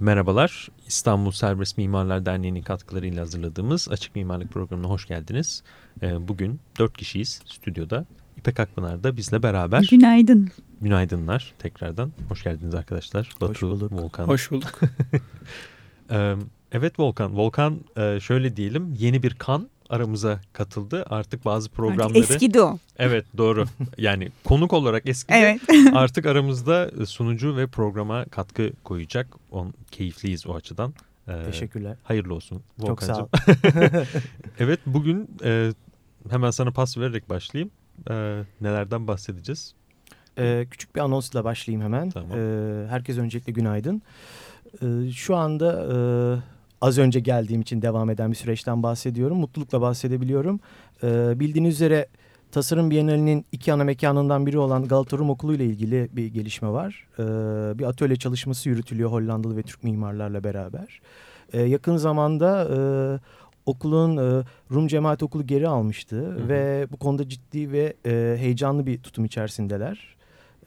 Merhabalar, İstanbul Serbest Mimarlar Derneği'nin katkılarıyla hazırladığımız Açık Mimarlık Programı'na hoş geldiniz. Ee, bugün dört kişiyiz stüdyoda. İpek Akpınar da bizle beraber. Günaydın. Günaydınlar tekrardan. Hoş geldiniz arkadaşlar. Batu, hoş bulduk. Volkan. Hoş bulduk. Ee, evet Volkan, Volkan e, şöyle diyelim yeni bir kan aramıza katıldı. Artık bazı programları... Artık eskidi o. Evet doğru. Yani konuk olarak eskidi. Evet. Artık aramızda sunucu ve programa katkı koyacak. On, keyifliyiz o açıdan. Ee, Teşekkürler. Hayırlı olsun Volkan'cığım. Çok sağ ol. evet bugün e, hemen sana pas vererek başlayayım. E, nelerden bahsedeceğiz? Ee, küçük bir anonsla başlayayım hemen. Tamam. Ee, herkes öncelikle günaydın. Ee, şu anda... E, az önce geldiğim için devam eden bir süreçten bahsediyorum. Mutlulukla bahsedebiliyorum. Ee, bildiğiniz üzere Tasarım Bienalinin iki ana mekanından biri olan Galata Rum Okulu ile ilgili bir gelişme var. Ee, bir atölye çalışması yürütülüyor Hollandalı ve Türk mimarlarla beraber. Ee, yakın zamanda e, okulun e, Rum Cemaat Okulu geri almıştı hı hı. ve bu konuda ciddi ve e, heyecanlı bir tutum içerisindeler.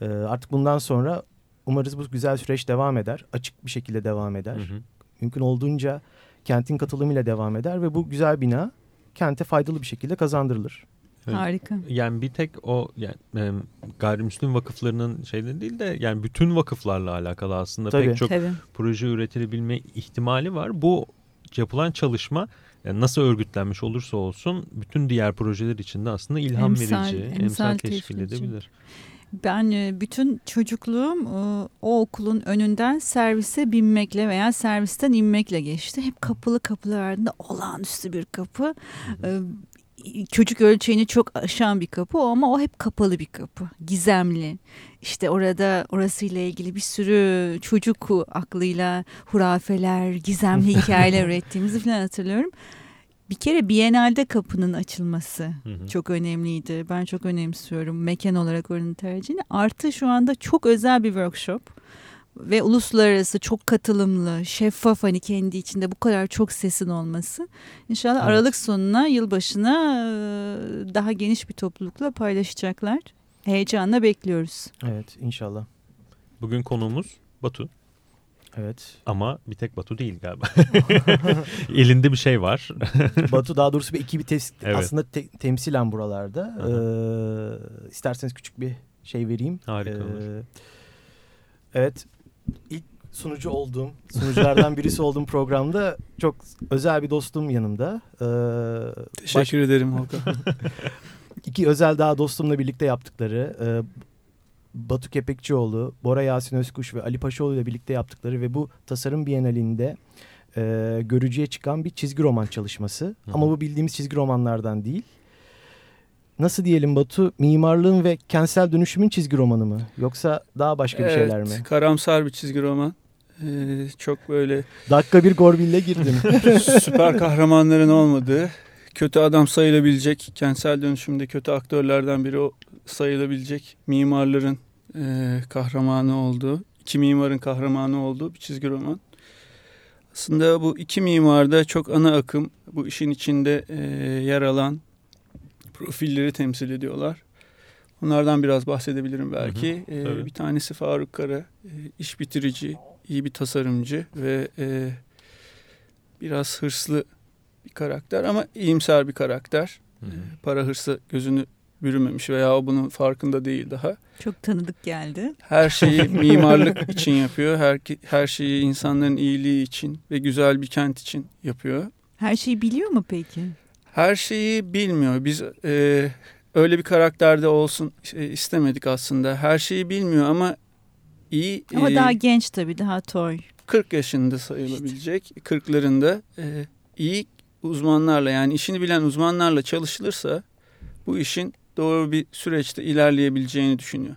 E, artık bundan sonra umarız bu güzel süreç devam eder, açık bir şekilde devam eder. Hı hı mümkün olduğunca kentin katılımıyla devam eder ve bu güzel bina kente faydalı bir şekilde kazandırılır. Evet. Harika. Yani bir tek o yani e, gayrimüslim vakıflarının şeyden değil de yani bütün vakıflarla alakalı aslında Tabii. pek çok Tabii. proje üretilebilme ihtimali var. Bu yapılan çalışma yani nasıl örgütlenmiş olursa olsun bütün diğer projeler için de aslında ilham emsal, verici, emsal, emsal teşkil edebilir. Ben e, bütün çocukluğum e, o okulun önünden servise binmekle veya servisten inmekle geçti. Hep kapılı kapılar ardında olağanüstü bir kapı. Çocuk ölçeğini çok aşan bir kapı ama o hep kapalı bir kapı. Gizemli. İşte orada orasıyla ilgili bir sürü çocuk aklıyla hurafeler, gizemli hikayeler ürettiğimizi falan hatırlıyorum. Bir kere Biennale'de kapının açılması hı hı. çok önemliydi. Ben çok önemsiyorum mekan olarak oranın tercihini. Artı şu anda çok özel bir workshop ve uluslararası çok katılımlı, şeffaf hani kendi içinde bu kadar çok sesin olması. İnşallah evet. Aralık sonuna, yılbaşına daha geniş bir toplulukla paylaşacaklar. Heyecanla bekliyoruz. Evet inşallah. Bugün konuğumuz Batu. Evet. Ama bir tek Batu değil galiba. Elinde bir şey var. Batu daha doğrusu bir ekibi tes evet. aslında te temsilen buralarda. Ee, isterseniz küçük bir şey vereyim. Harika ee, olur. Evet. İlk sunucu olduğum, sunuculardan birisi olduğum programda çok özel bir dostum yanımda. Ee, Teşekkür baş... ederim Volkan. İki özel daha dostumla birlikte yaptıkları e, Batu Kepekçioğlu, Bora Yasin Özkuş ve Ali Paşaoğlu ile birlikte yaptıkları ve bu tasarım bienalinde e, görücüye çıkan bir çizgi roman çalışması. Hı. Ama bu bildiğimiz çizgi romanlardan değil. Nasıl diyelim Batu? Mimarlığın ve kentsel dönüşümün çizgi romanı mı? Yoksa daha başka evet, bir şeyler mi? karamsar bir çizgi roman. Ee, çok böyle... Dakika bir Gorbille girdim. süper kahramanların olmadığı, kötü adam sayılabilecek, kentsel dönüşümde kötü aktörlerden biri o sayılabilecek mimarların e, kahramanı olduğu, iki mimarın kahramanı olduğu bir çizgi roman. Aslında bu iki mimarda çok ana akım bu işin içinde e, yer alan profilleri temsil ediyorlar. Onlardan biraz bahsedebilirim belki. Hı hı, ee, bir tanesi Faruk Kara, e, iş bitirici, iyi bir tasarımcı ve e, biraz hırslı bir karakter ama iyimser bir karakter. Hı hı. Para hırsı gözünü bürümemiş veya o bunun farkında değil daha. Çok tanıdık geldi. Her şeyi mimarlık için yapıyor. Her, her şeyi insanların iyiliği için ve güzel bir kent için yapıyor. Her şeyi biliyor mu peki? Her şeyi bilmiyor. Biz e, öyle bir karakterde olsun e, istemedik aslında. Her şeyi bilmiyor ama iyi. Ama e, daha genç tabii daha toy. 40 yaşında sayılabilecek. İşte. 40'larında e, iyi uzmanlarla yani işini bilen uzmanlarla çalışılırsa bu işin doğru bir süreçte ilerleyebileceğini düşünüyor.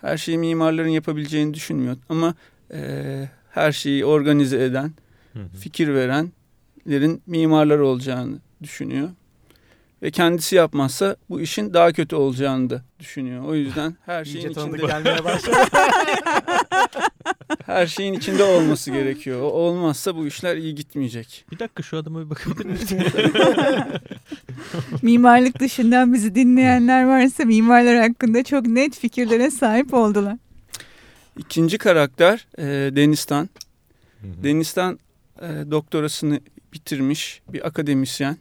Her şeyi mimarların yapabileceğini düşünmüyor ama e, her şeyi organize eden, hı hı. fikir verenlerin mimarlar olacağını düşünüyor. Ve kendisi yapmazsa bu işin daha kötü olacağını da düşünüyor. O yüzden her şeyin içinde gelmeye başladı. Her şeyin içinde olması gerekiyor. O olmazsa bu işler iyi gitmeyecek. Bir dakika şu adama bir bakabilir misin? Mimarlık dışından bizi dinleyenler varsa mimarlar hakkında çok net fikirlere sahip oldular. İkinci karakter e, Deniztan. hı. Deniz'den e, doktorasını bitirmiş bir akademisyen.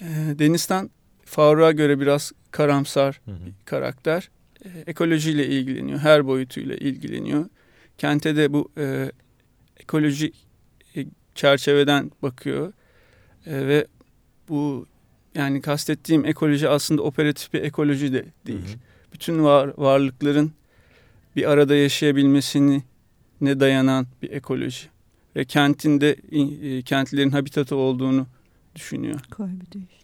E, Deniz'den Faruk'a göre biraz karamsar hı hı. bir karakter. E, ekolojiyle ilgileniyor, her boyutuyla ilgileniyor. Kente de bu e, ekoloji e, çerçeveden bakıyor e, ve bu yani kastettiğim ekoloji aslında operatif bir ekoloji de değil. Hı hı. Bütün var, varlıkların bir arada yaşayabilmesini ne dayanan bir ekoloji ve kentinde e, kentlerin habitatı olduğunu düşünüyor. Koy bir.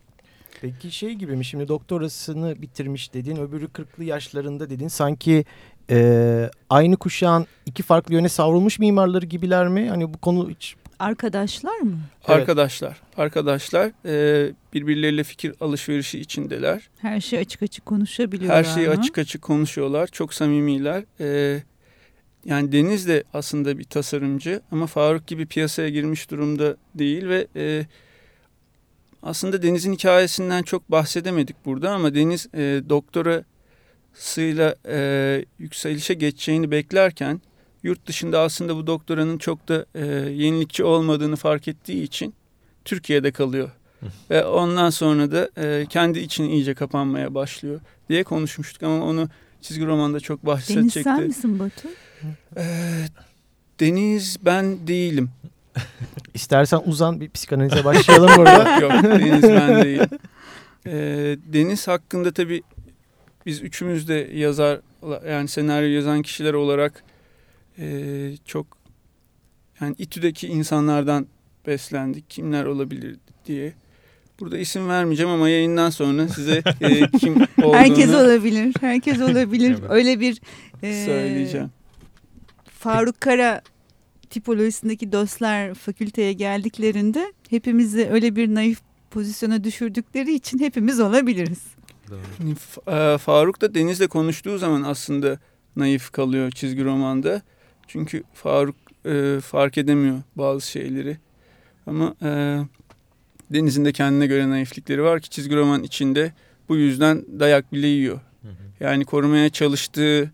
Peki şey gibi mi şimdi doktorasını bitirmiş dedin öbürü 40'lı yaşlarında dedin sanki e, aynı kuşağın iki farklı yöne savrulmuş mimarları gibiler mi? Hani bu konu hiç Arkadaşlar mı? Evet. Arkadaşlar. Arkadaşlar e, birbirleriyle fikir alışverişi içindeler. Her şeyi açık açık konuşabiliyorlar Her şeyi mı? açık açık konuşuyorlar. Çok samimiler. E, yani Deniz de aslında bir tasarımcı ama Faruk gibi piyasaya girmiş durumda değil ve e, aslında Deniz'in hikayesinden çok bahsedemedik burada ama Deniz e, doktorasıyla e, yükselişe geçeceğini beklerken yurt dışında aslında bu doktoranın çok da e, yenilikçi olmadığını fark ettiği için Türkiye'de kalıyor. Ve ondan sonra da e, kendi içine iyice kapanmaya başlıyor diye konuşmuştuk ama onu çizgi romanda çok bahsedecekti. Deniz sen misin Batu? E, Deniz ben değilim. İstersen uzan bir psikanalize başlayalım burada. yok, yok Deniz ben değilim. E, Deniz hakkında tabii biz üçümüz de yazar yani senaryo yazan kişiler olarak e, çok yani İTÜ'deki insanlardan beslendik. Kimler olabilir diye. Burada isim vermeyeceğim ama yayından sonra size e, kim olduğunu... Herkes olabilir. Herkes olabilir. Öyle bir... E, söyleyeceğim. Faruk Kara tipolojisindeki dostlar fakülteye geldiklerinde hepimizi öyle bir naif pozisyona düşürdükleri için hepimiz olabiliriz. Doğru. Faruk da Deniz'le konuştuğu zaman aslında naif kalıyor çizgi romanda. Çünkü Faruk e, fark edemiyor bazı şeyleri. Ama e, Deniz'in de kendine göre naiflikleri var ki çizgi roman içinde bu yüzden dayak bile yiyor. Hı hı. Yani korumaya çalıştığı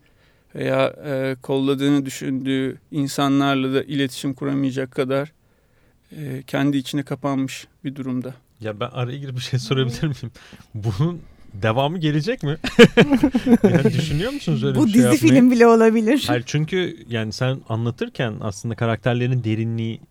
veya e, kolladığını düşündüğü insanlarla da iletişim kuramayacak kadar e, kendi içine kapanmış bir durumda. Ya ben araya girip bir şey sorabilir miyim? Bunun devamı gelecek mi? yani düşünüyor musunuz öyle Bu bir şey dizi yapmayı? film bile olabilir. Hayır çünkü yani sen anlatırken aslında karakterlerin derinliği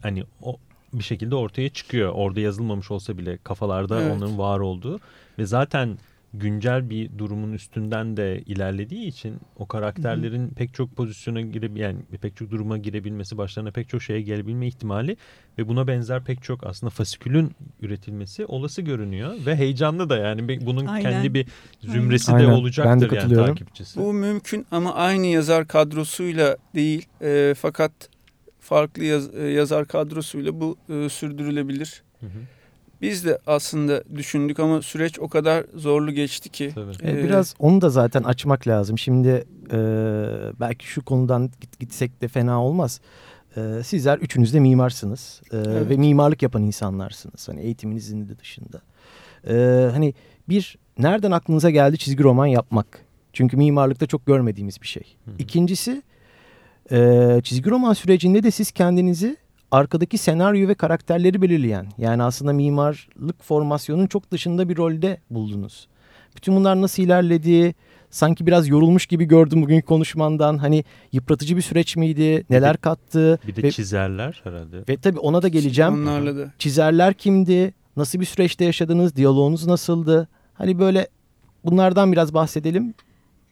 hani o bir şekilde ortaya çıkıyor. Orada yazılmamış olsa bile kafalarda evet. onların var olduğu ve zaten güncel bir durumun üstünden de ilerlediği için o karakterlerin hı hı. pek çok pozisyona girip yani pek çok duruma girebilmesi, başlarına pek çok şeye gelebilme ihtimali ve buna benzer pek çok aslında fasikülün üretilmesi olası görünüyor ve heyecanlı da yani bunun Aynen. kendi bir zümresi Aynen. de olacaktır de yani takipçisi. Bu mümkün ama aynı yazar kadrosuyla değil e, fakat farklı yaz, e, yazar kadrosuyla bu e, sürdürülebilir. Hı hı. Biz de aslında düşündük ama süreç o kadar zorlu geçti ki. E, biraz onu da zaten açmak lazım. Şimdi e, belki şu konudan git, gitsek de fena olmaz. E, sizler üçünüz de mimarsınız e, evet. ve mimarlık yapan insanlarsınız. Hani eğitiminizin de dışında. E, hani bir nereden aklınıza geldi çizgi roman yapmak? Çünkü mimarlıkta çok görmediğimiz bir şey. Hı -hı. İkincisi e, çizgi roman sürecinde de siz kendinizi arkadaki senaryo ve karakterleri belirleyen yani aslında mimarlık formasyonun çok dışında bir rolde buldunuz. Bütün bunlar nasıl ilerledi? Sanki biraz yorulmuş gibi gördüm bugünkü konuşmandan. Hani yıpratıcı bir süreç miydi? Neler kattı? Bir de ve, çizerler herhalde. Ve tabii ona da geleceğim. Onlarla da. Çizerler kimdi? Nasıl bir süreçte yaşadınız? Diyaloğunuz nasıldı? Hani böyle bunlardan biraz bahsedelim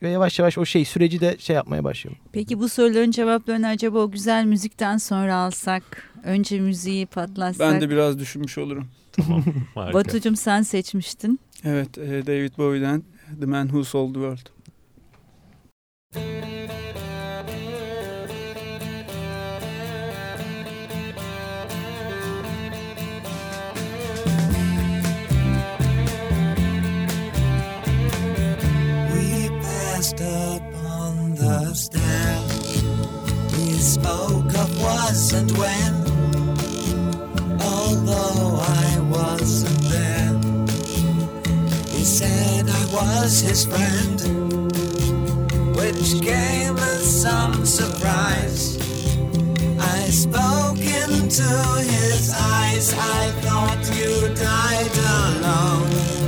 yavaş yavaş o şey süreci de şey yapmaya başlayalım. Peki bu soruların cevaplarını acaba o güzel müzikten sonra alsak? Önce müziği patlatsak? Ben de biraz düşünmüş olurum. Tamam Batucuğum sen seçmiştin. Evet e, David Bowie'den The Man Who Sold the World. Spoke of was and when, although I wasn't there. He said I was his friend, which came as some surprise. I spoke into his eyes, I thought you died alone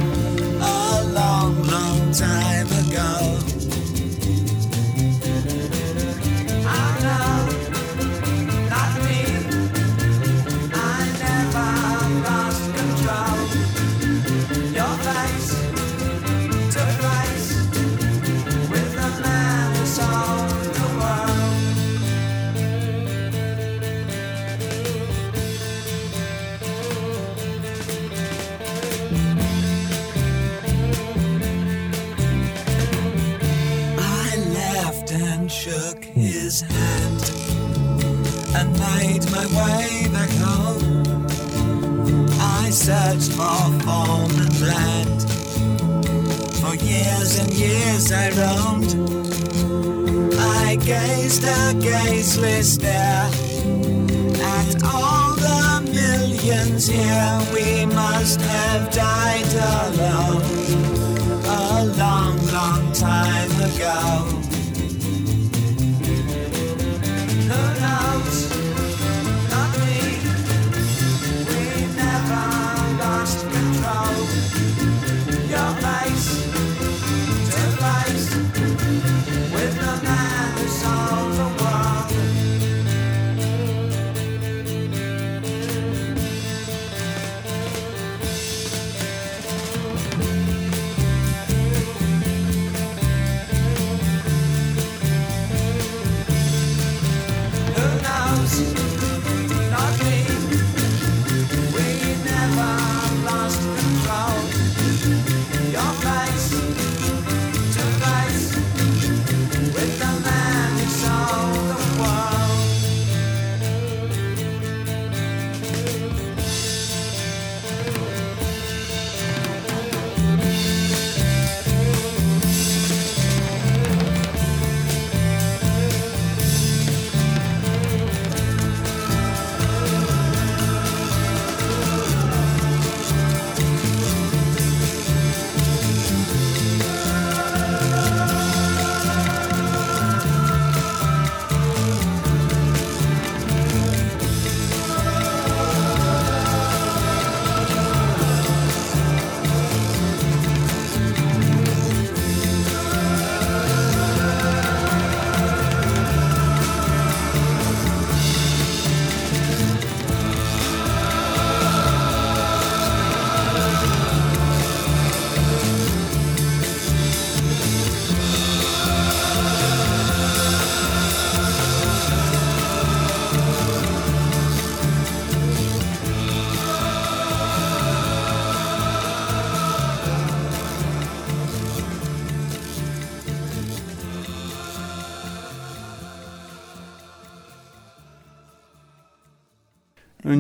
A gazeless stare at all the millions here. We must have died alone a long, long time ago. Who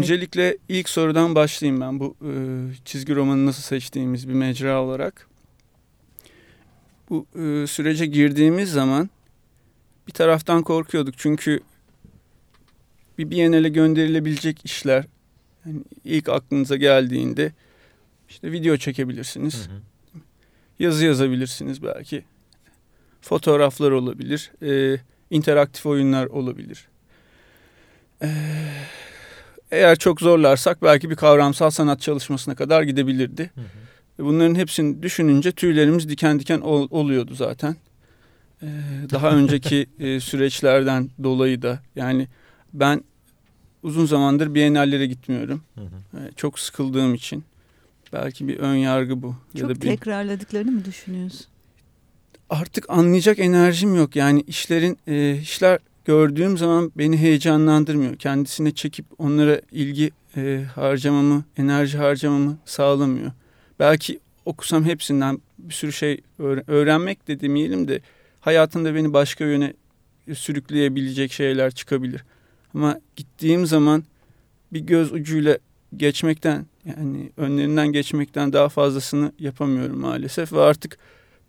Öncelikle ilk sorudan başlayayım ben bu e, çizgi romanı nasıl seçtiğimiz bir mecra olarak. Bu e, sürece girdiğimiz zaman bir taraftan korkuyorduk çünkü bir Biennale gönderilebilecek işler yani ilk aklınıza geldiğinde işte video çekebilirsiniz, yazı yazabilirsiniz belki, fotoğraflar olabilir, e, interaktif oyunlar olabilir. Eee eğer çok zorlarsak belki bir kavramsal sanat çalışmasına kadar gidebilirdi. Hı hı. Bunların hepsini düşününce tüylerimiz diken diken ol- oluyordu zaten. Ee, daha önceki e, süreçlerden dolayı da yani ben uzun zamandır bienallere gitmiyorum. Hı hı. Ee, çok sıkıldığım için. Belki bir ön yargı bu. Çok ya da bir tekrarladıklarını mı düşünüyorsun? artık anlayacak enerjim yok. Yani işlerin e, işler gördüğüm zaman beni heyecanlandırmıyor. Kendisine çekip onlara ilgi e, harcamamı, enerji harcamamı sağlamıyor. Belki okusam hepsinden bir sürü şey öğre- öğrenmek de demeyelim de hayatımda beni başka yöne sürükleyebilecek şeyler çıkabilir. Ama gittiğim zaman bir göz ucuyla geçmekten yani önlerinden geçmekten daha fazlasını yapamıyorum maalesef ve artık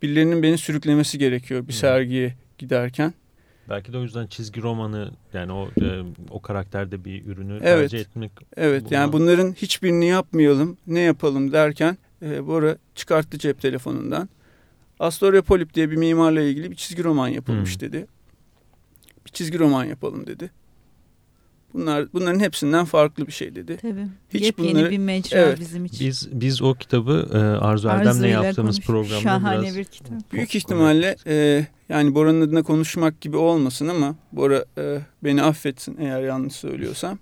birilerinin beni sürüklemesi gerekiyor bir sergiye giderken. Belki de o yüzden çizgi romanı yani o e, o karakterde bir ürünü Evet. tercih etmek. Evet Buna- yani bunların hiçbirini yapmayalım ne yapalım derken e, Bora çıkarttı cep telefonundan. Astoria Polip diye bir mimarla ilgili bir çizgi roman yapılmış Hmm. dedi. Bir çizgi roman yapalım dedi. Bunlar bunların hepsinden farklı bir şey dedi. Tabii. Hiç Yepyeni bunları- bir mecra Evet. bizim için. Biz biz o kitabı e, Arzu Erdem'le yaptığımız konuş- programda Şahane biraz bir kitap. Büyük ihtimalle e, yani Bora'nın adına konuşmak gibi olmasın ama Bora e, beni affetsin eğer yanlış söylüyorsam.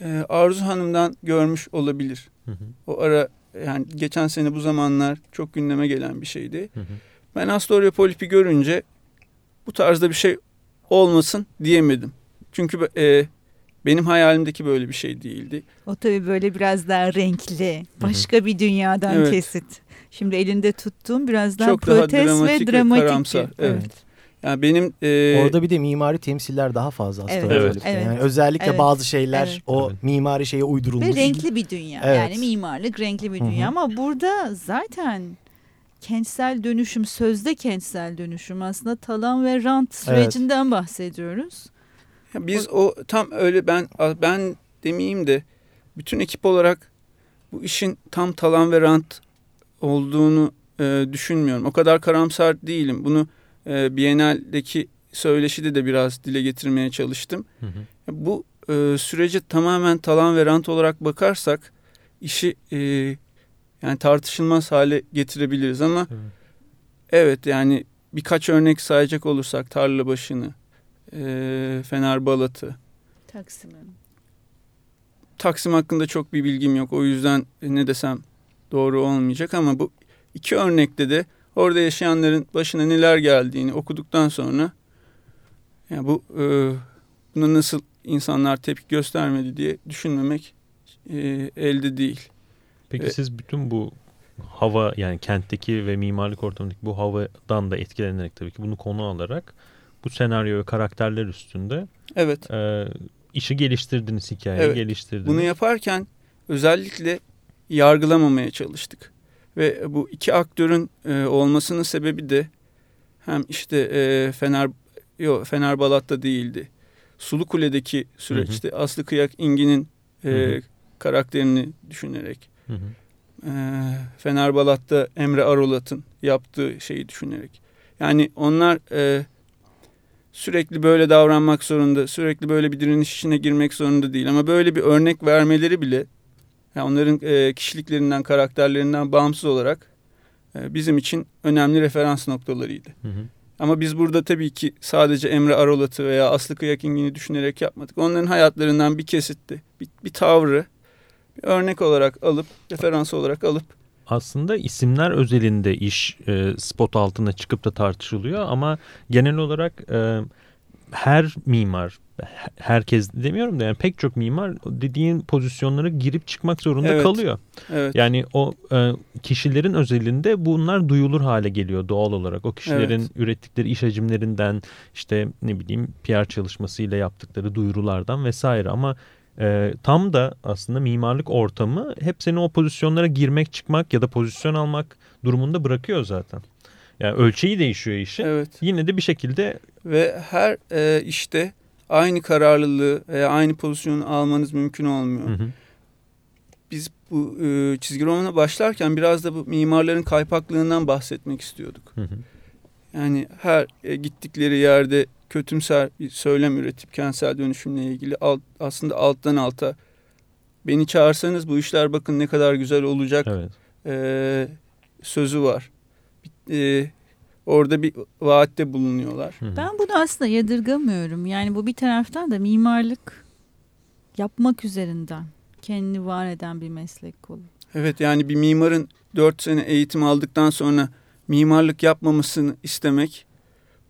E, Arzu Hanım'dan görmüş olabilir. Hı hı, O ara yani geçen sene bu zamanlar çok gündeme gelen bir şeydi. hı hı. Ben Astoria Polip'i görünce bu tarzda bir şey olmasın diyemedim. Çünkü e, benim hayalimdeki böyle bir şey değildi. O tabii böyle biraz daha renkli. Başka bir dünyadan Evet. kesit. Şimdi elinde tuttuğum biraz daha Çok daha protest dramatik ve ve dramatik. karamsar, bir- evet. Yani benim e, Orada bir de mimari temsiller daha fazla aslında. Evet, evet. Yani özellikle Evet, bazı şeyler evet. o Evet. mimari şeye uydurulmuş. Ve renkli bir dünya. Evet. Yani mimarlık renkli bir Hı hı. dünya ama burada zaten kentsel dönüşüm sözde kentsel dönüşüm aslında talan ve rant sürecinden bahsediyoruz. Biz o tam öyle ben ben demeyeyim de bütün ekip olarak bu işin tam talan ve rant olduğunu e, düşünmüyorum. O kadar karamsar değilim. Bunu e, Biennale'deki söyleşide de biraz dile getirmeye çalıştım. Hı hı. Bu e, sürece tamamen talan ve rant olarak bakarsak işi e, yani tartışılmaz hale getirebiliriz ama Evet. evet yani birkaç örnek sayacak olursak tarla başını, e, Fener Balat'ı, Taksim'in. Taksim hakkında çok bir bilgim yok. O yüzden ne desem doğru olmayacak ama bu iki örnekte de orada yaşayanların başına neler geldiğini okuduktan sonra yani bu e, buna nasıl insanlar tepki göstermedi diye düşünmemek e, elde değil. Peki Ve- siz bütün bu hava yani kentteki ve mimarlık ortamındaki bu havadan da etkilenerek tabii ki bunu konu alarak bu senaryo ve karakterler üstünde Evet. e, işi geliştirdiniz, hikayeyi Evet. geliştirdiniz. Bunu yaparken özellikle yargılamamaya çalıştık. Ve bu iki aktörün e, olmasının sebebi de hem işte e, Fener yo, Fener Balat'ta değildi. Sulu Kule'deki süreçte Aslı Kıyak İngi'nin e, Hı hı. karakterini düşünerek Hı hı. e, Fener Balat'ta Emre Arolat'ın yaptığı şeyi düşünerek. Yani onlar e, sürekli böyle davranmak zorunda, sürekli böyle bir direniş içine girmek zorunda değil. Ama böyle bir örnek vermeleri bile yani onların e, kişiliklerinden, karakterlerinden bağımsız olarak e, bizim için önemli referans noktalarıydı. Hı hı. Ama biz burada tabii ki sadece Emre Arolat'ı veya Aslı Kıyak İngin'i düşünerek yapmadık. Onların hayatlarından bir kesitti, bir, bir tavrı bir örnek olarak alıp, referans olarak alıp Aslında isimler özelinde iş e, spot altına çıkıp da tartışılıyor ama genel olarak e, her mimar he- herkes demiyorum da yani pek çok mimar dediğin pozisyonlara girip çıkmak zorunda Evet. kalıyor. evet. Yani o e, kişilerin özelinde bunlar duyulur hale geliyor doğal olarak. O kişilerin Evet. ürettikleri iş hacimlerinden işte ne bileyim PR çalışmasıyla yaptıkları duyurulardan vesaire ama e, tam da aslında mimarlık ortamı hep seni o pozisyonlara girmek çıkmak ya da pozisyon almak durumunda bırakıyor zaten. Yani ölçeği değişiyor işin. evet. Yine de bir şekilde Ve her e, işte aynı kararlılığı veya aynı pozisyonu almanız mümkün olmuyor. Hı hı. Biz bu e, çizgi romana başlarken biraz da bu mimarların kaypaklığından bahsetmek istiyorduk. Hı hı. Yani her e, gittikleri yerde kötümser bir söylem üretip kentsel dönüşümle ilgili alt, aslında alttan alta beni çağırsanız bu işler bakın ne kadar güzel olacak evet. e, sözü var. E, orada bir vaatte bulunuyorlar. Ben bunu aslında yadırgamıyorum. Yani bu bir taraftan da mimarlık yapmak üzerinden kendini var eden bir meslek kolu. Evet yani bir mimarın 4 sene eğitim aldıktan sonra mimarlık yapmamasını istemek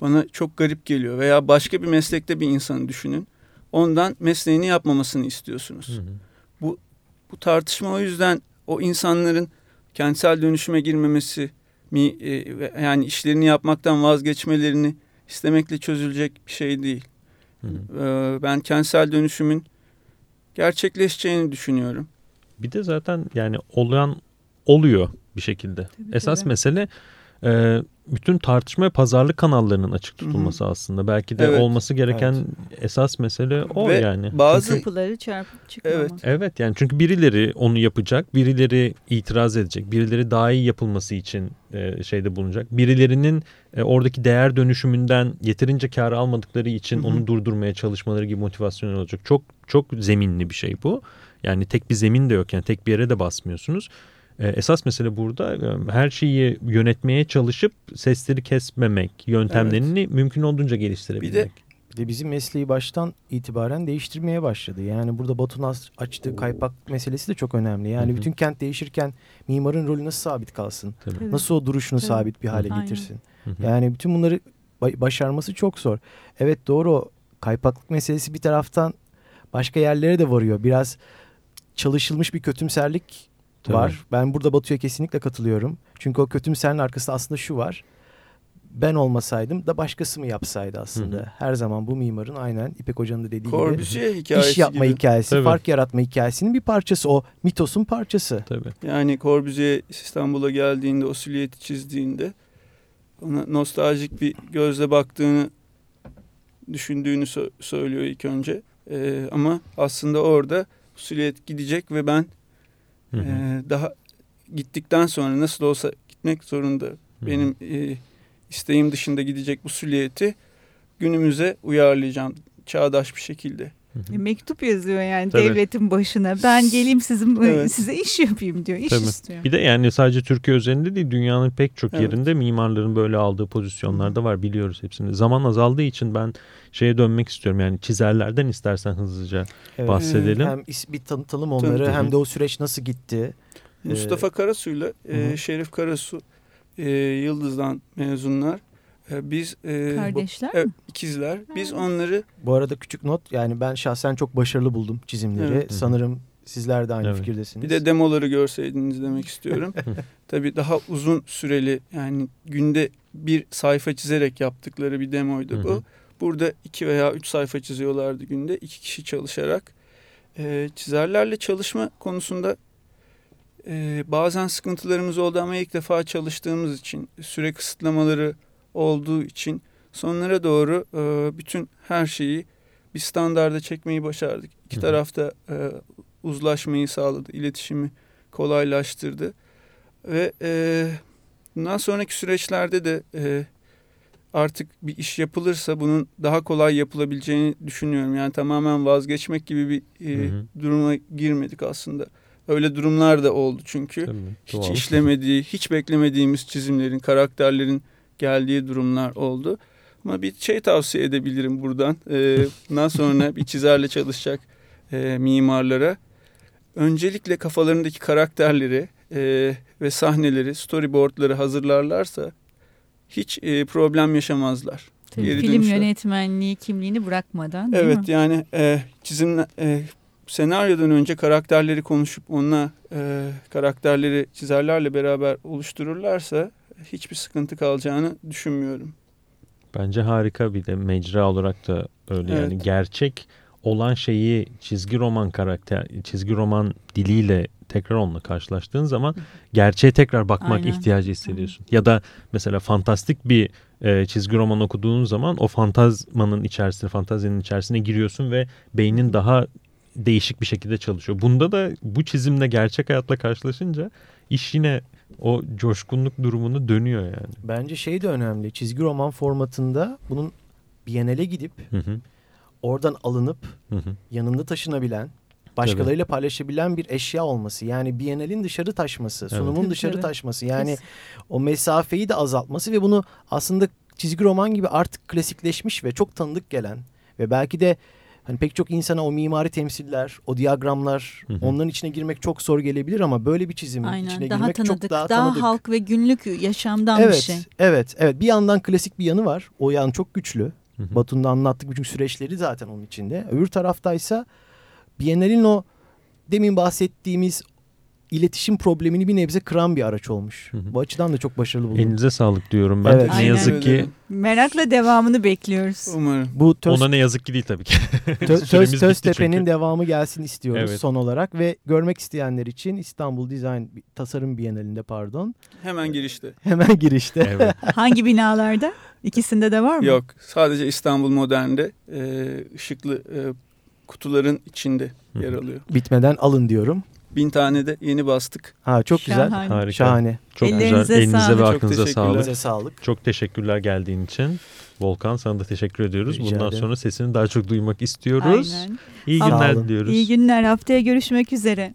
bana çok garip geliyor. Veya başka bir meslekte bir insanı düşünün. Ondan mesleğini yapmamasını istiyorsunuz. Hı hı. Bu tartışma o yüzden o insanların kentsel dönüşüme girmemesi, mi, e, yani işlerini yapmaktan vazgeçmelerini istemekle çözülecek bir şey değil. Hı hı. Ee, ben kentsel dönüşümün gerçekleşeceğini düşünüyorum. Bir de zaten yani olan oluyor bir şekilde. Tabii, Esas tabii. mesele e, bütün tartışma ve pazarlık kanallarının açık tutulması aslında. Belki de Evet. olması gereken esas mesele o Ve yani. bazı Kapıları çarpıp çıkmamak. Evet. Evet yani çünkü birileri onu yapacak, birileri itiraz edecek, birileri daha iyi yapılması için e, şeyde bulunacak. Birilerinin e, oradaki değer dönüşümünden yeterince kar almadıkları için Hı hı. onu durdurmaya çalışmaları gibi motivasyonel olacak. Çok çok zeminli bir şey bu. Yani tek bir zemin de yok yani tek bir yere de basmıyorsunuz. E, esas mesele burada e, her şeyi yönetmeye çalışıp sesleri kesmemek yöntemlerini mümkün olduğunca geliştirebilmek. Bir de Bir de bizim mesleği baştan itibaren değiştirmeye başladı. Yani burada Batu'nun açtığı kaypak meselesi de çok önemli. Yani Hı hı. bütün kent değişirken mimarın rolü nasıl sabit kalsın? Tabii. Evet. Nasıl o duruşunu Tabii. sabit bir hale Aynen. getirsin? Hı hı. Yani bütün bunları ba- başarması çok zor. Evet doğru o kaypaklık meselesi bir taraftan başka yerlere de varıyor. Biraz çalışılmış bir kötümserlik Tabii. var. Ben burada Batu'ya kesinlikle katılıyorum. Çünkü o kötümserin arkasında aslında şu var. Ben olmasaydım da başkası mı yapsaydı aslında. Hı. Her zaman bu mimarın aynen İpek Hoca'nın da dediği gibi Corbusier hikayesi iş yapma gibi. hikayesi, Tabii. fark yaratma hikayesinin bir parçası. O mitosun parçası. Tabii. Yani Corbusier İstanbul'a geldiğinde o silüeti çizdiğinde ona nostaljik bir gözle baktığını düşündüğünü sö- söylüyor ilk önce. Ee, ama aslında orada silüet gidecek ve ben Hı hı. e, daha gittikten sonra nasıl olsa gitmek zorunda Hı benim e, isteğim dışında gidecek bu silüeti günümüze uyarlayacağım çağdaş bir şekilde. E, Mektup yazıyor yani Tabii. devletin başına. Ben geleyim sizin Evet. size iş yapayım diyor. İş Tabii. istiyor. Bir de yani sadece Türkiye özelinde değil dünyanın pek çok Evet. yerinde mimarların böyle aldığı pozisyonlarda var biliyoruz hepsini. Zaman azaldığı için ben şeye dönmek istiyorum yani çizerlerden istersen hızlıca Evet. bahsedelim. Hem bir tanıtalım onları Tanıtalım. hem de o süreç nasıl gitti. Mustafa Karasu'yla hı e. Şerif Karasu e, Yıldız'dan mezunlar. E, biz e, bu- Kardeşler evet, mi? ikizler. Biz Ha. onları Bu arada küçük not yani ben şahsen çok başarılı buldum çizimleri. Evet. Sanırım sizler de aynı Evet. fikirdesiniz. bir de demoları görseydiniz demek istiyorum. Tabii daha uzun süreli yani günde bir sayfa çizerek yaptıkları bir demoydu bu. Burada iki veya üç sayfa çiziyorlardı günde. iki kişi çalışarak. E, çizerlerle çalışma konusunda e, bazen sıkıntılarımız oldu ama ilk defa çalıştığımız için süre kısıtlamaları olduğu için sonlara doğru e, bütün her şeyi bir standarda çekmeyi başardık. İki tarafta e, uzlaşmayı sağladı, iletişimi kolaylaştırdı ve e, bundan sonraki süreçlerde de e, artık bir iş yapılırsa bunun daha kolay yapılabileceğini düşünüyorum. Yani tamamen vazgeçmek gibi bir e, Hı hı. duruma girmedik aslında. Öyle durumlar da oldu çünkü. Hiç işlemediği, hiç beklemediğimiz çizimlerin, karakterlerin geldiği durumlar oldu. Ama bir şey tavsiye edebilirim buradan. Ee, bundan sonra bir çizerle çalışacak e, mimarlara. Öncelikle kafalarındaki karakterleri e, ve sahneleri, storyboardları hazırlarlarsa hiç e, problem yaşamazlar. Tabii geri film dönüşler. yönetmenliği kimliğini bırakmadan değil Evet mi? yani e, çizimle e, senaryodan önce karakterleri konuşup onunla e, karakterleri çizerlerle beraber oluştururlarsa hiçbir sıkıntı kalacağını düşünmüyorum. Bence harika bir de mecra olarak da öyle yani Evet. gerçek olan şeyi çizgi roman karakter çizgi roman diliyle tekrar onunla karşılaştığın zaman gerçeğe tekrar bakmak Aynen. ihtiyacı hissediyorsun. Ya da mesela fantastik bir e, çizgi roman okuduğun zaman o fantazmanın içerisine, fantazinin içerisine giriyorsun ve beynin daha değişik bir şekilde çalışıyor. Bunda da bu çizimle gerçek hayatla karşılaşınca iş yine o coşkunluk durumunu dönüyor yani. Bence şey de önemli. Çizgi roman formatında bunun Biennale gidip Hı hı, oradan alınıp hı hı. yanında taşınabilen, başkalarıyla paylaşabilen bir eşya olması. Yani Biennale'in dışarı taşması, sunumun Tabii, dışarı tabii. taşması. Yani Kesin. o mesafeyi de azaltması ve bunu aslında çizgi roman gibi artık klasikleşmiş ve çok tanıdık gelen ve belki de hani pek çok insana o mimari temsiller, o diyagramlar, Hı hı. onların içine girmek çok zor gelebilir ama böyle bir çizimin içine Aynen daha girmek tanıdık, çok daha, daha, tanıdık. halk ve günlük yaşamdan evet, bir şey. evet, evet. Bir yandan klasik bir yanı var. O yan çok güçlü. Hı hı. Batu'nun da anlattık bütün süreçleri zaten onun içinde. Öbür taraftaysa Biennale'in o demin bahsettiğimiz iletişim problemini bir nebze kıran bir araç olmuş. Hı hı. Bu açıdan da çok başarılı buldum. Elinize sağlık diyorum ben. Evet. Ne Aynen. yazık ki Merakla devamını bekliyoruz. Umarım. Bu Töz, ona ne yazık ki değil tabii ki. Töz, bitti Töztepe'nin çünkü. devamı gelsin istiyoruz Evet. son olarak ve görmek isteyenler için İstanbul Design Tasarım Bienalinde pardon Hemen girişte. hemen girişte. Evet. Hangi binalarda? İkisinde de var mı? Yok sadece İstanbul Modern'de e, ışıklı e, kutuların içinde hı. yer alıyor. Bitmeden alın diyorum. Bin tane de yeni bastık. Ha çok güzel. Şahane. Harika. Şahane. Çok Ellerinize güzel. Elinize sağlık. ve Çok aklınıza teşekkürler. sağlık. Sağlık. Çok teşekkürler geldiğin için. Volkan sana da teşekkür ediyoruz. Rica Bundan ederim. sonra sesini daha çok duymak istiyoruz. Aynen. İyi günler diliyoruz. İyi günler. Haftaya görüşmek üzere.